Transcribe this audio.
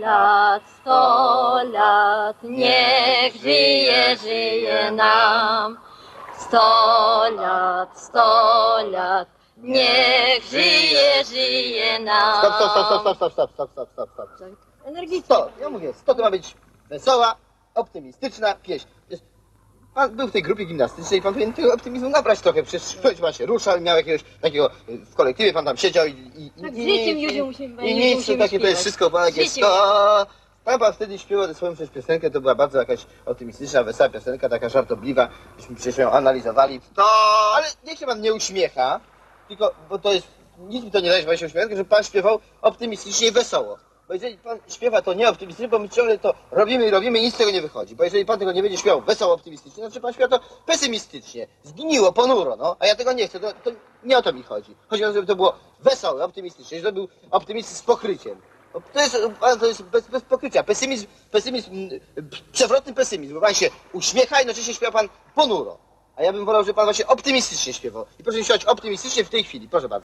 lat, sto lat, niech żyje, żyje nam. Sto lat, sto lat, niech żyje, żyje nam. Stop, stop, stop, stop, stop, stop, stop, stop, stop, stop, stop. Energicznie. Sto, ja mówię, sto to ma być wesoła, optymistyczna pieśń. Pan był w tej grupie gimnastycznej i pan powinien tego optymizmu nabrać trochę. Przecież ktoś pan się ruszał, miał jakiegoś takiego, y, w kolektywie pan tam siedział i... i, i Tak, z życiem i- musimy- I nic, musimy takie to jest śpiewać. wszystko, pan jak jest Życiem. sto... Pan pan wtedy śpiewał tę swoją przecież piosenkę, to była bardzo jakaś optymistyczna, wesoła piosenka, taka żartobliwa, byśmy przecież ją analizowali. No, ale niech się pan nie uśmiecha, tylko, bo to jest, nic mi to nie daje, że pan się uśmiecha, tylko żeby pan śpiewał optymistycznie i wesoło. Bo jeżeli pan śpiewa to nie optymistycznie, bo my ciągle to robimy i robimy i nic z tego nie wychodzi. Bo jeżeli pan tego nie będzie śpiewał wesoło, optymistycznie, znaczy pan śpiewa to pesymistycznie, zgniło, ponuro, no. A ja tego nie chcę, to, to nie o to mi chodzi. Chodzi o to, żeby to było wesołe, optymistycznie, żeby był optymizm z pokryciem. Bo To jest, to jest bez, bez pokrycia. Pesymizm, pesymizm, mm, przewrotny pesymizm, bo pan się uśmiecha i jednocześnie śpiewa pan ponuro. A ja bym wolał, żeby pan właśnie optymistycznie śpiewał. I proszę śpiewać optymistycznie w tej chwili, proszę bardzo.